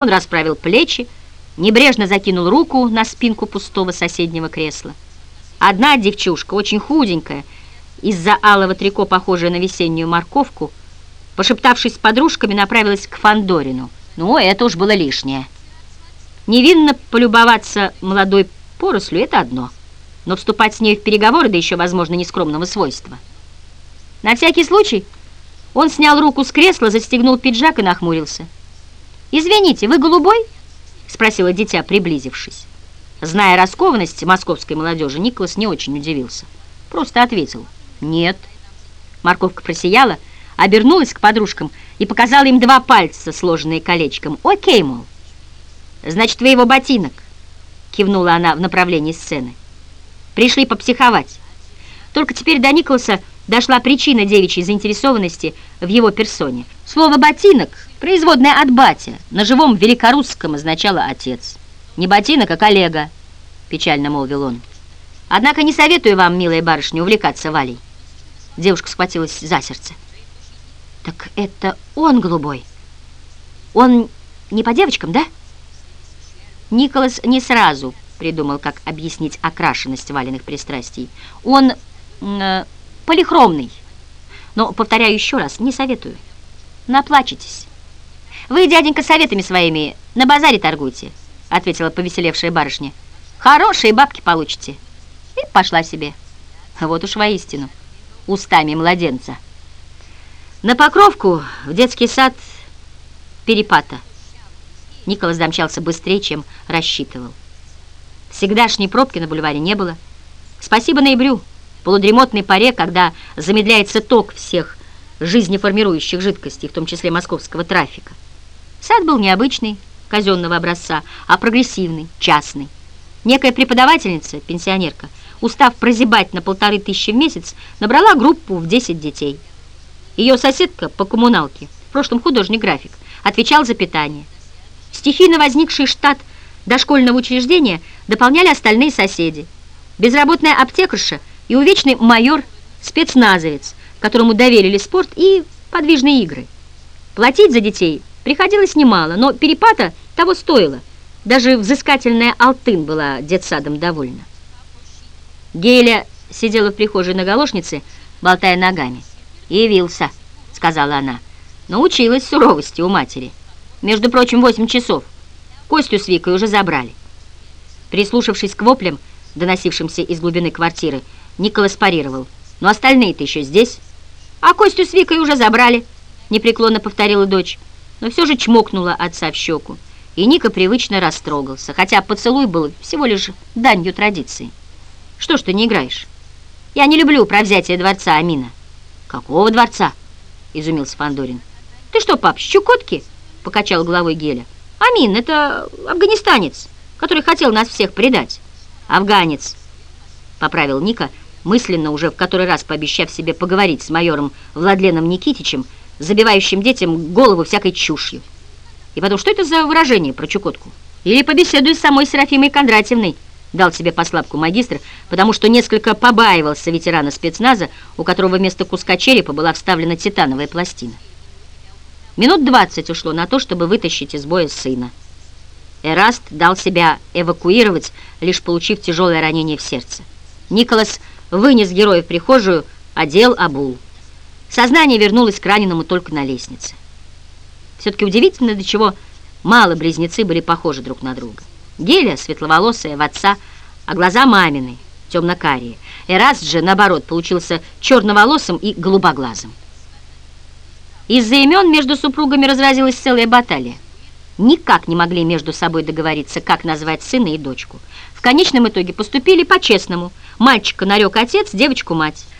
Он расправил плечи, небрежно закинул руку на спинку пустого соседнего кресла. Одна девчушка, очень худенькая, из-за алого трико, похожая на весеннюю морковку, пошептавшись с подружками, направилась к Фандорину. Ну, это уж было лишнее. Невинно полюбоваться молодой порослью — это одно, но вступать с ней в переговоры, да еще, возможно, нескромного свойства. На всякий случай он снял руку с кресла, застегнул пиджак и нахмурился — «Извините, вы голубой?» — спросила дитя, приблизившись. Зная раскованность московской молодежи, Николас не очень удивился. Просто ответил «нет». Морковка просияла, обернулась к подружкам и показала им два пальца, сложенные колечком. «Окей, мол». «Значит, вы его ботинок», — кивнула она в направлении сцены. «Пришли попсиховать». Только теперь до Николаса дошла причина девичьей заинтересованности в его персоне. Слово «ботинок» Производная от батя на живом великорусском означала отец. Не ботинок, а коллега, печально молвил он. Однако не советую вам, милая барышня, увлекаться Валей. Девушка схватилась за сердце. Так это он голубой? Он не по девочкам, да? Николас не сразу придумал, как объяснить окрашенность Валиных пристрастий. Он э, полихромный. Но, повторяю еще раз, не советую. Наплачетесь. «Вы, дяденька, советами своими на базаре торгуйте», — ответила повеселевшая барышня. «Хорошие бабки получите». И пошла себе. Вот уж воистину, устами младенца. На Покровку, в детский сад Перепата. Николас домчался быстрее, чем рассчитывал. Всегдашней пробки на бульваре не было. Спасибо ноябрю, полудремотной паре, когда замедляется ток всех жизнеформирующих жидкостей, в том числе московского трафика. Сад был необычный, казенного образца, а прогрессивный, частный. Некая преподавательница, пенсионерка, устав прозябать на полторы тысячи в месяц, набрала группу в 10 детей. Ее соседка по коммуналке, в прошлом художник-график, отвечал за питание. Стихийно возникший штат дошкольного учреждения дополняли остальные соседи. Безработная аптекарша и увечный майор-спецназовец, которому доверили спорт и подвижные игры. Платить за детей Приходилось немало, но перепата того стоило. Даже взыскательная Алтын была детсадом довольна. Геля сидела в прихожей на галошнице, болтая ногами. «Явился», — сказала она. Научилась суровости у матери. Между прочим, восемь часов. Костю с Викой уже забрали. Прислушавшись к воплям, доносившимся из глубины квартиры, Николас парировал. «Но остальные-то еще здесь». «А Костю с Викой уже забрали», — непреклонно повторила дочь но все же чмокнула отца в щеку, и Ника привычно растрогался, хотя поцелуй был всего лишь данью традиции. «Что ж ты не играешь?» «Я не люблю про взятие дворца, Амина». «Какого дворца?» — изумился Фандорин. «Ты что, пап, щукотки?» — покачал головой Геля. «Амин, это афганистанец, который хотел нас всех предать». «Афганец», — поправил Ника, мысленно уже в который раз пообещав себе поговорить с майором Владленом Никитичем, забивающим детям голову всякой чушью. И потом, что это за выражение про Чукотку? Или побеседуй с самой Серафимой Кондратьевной, дал себе послабку магистр, потому что несколько побаивался ветерана спецназа, у которого вместо куска черепа была вставлена титановая пластина. Минут двадцать ушло на то, чтобы вытащить из боя сына. Эраст дал себя эвакуировать, лишь получив тяжелое ранение в сердце. Николас вынес героя в прихожую, одел, обул. Сознание вернулось к раненому только на лестнице. Все-таки удивительно, до чего мало близнецы были похожи друг на друга. Гелия светловолосая в отца, а глаза мамины, темно-карие. Эраст же, наоборот, получился черноволосым и голубоглазым. Из-за имен между супругами разразилась целая баталия. Никак не могли между собой договориться, как назвать сына и дочку. В конечном итоге поступили по-честному. Мальчика нарек отец, девочку мать –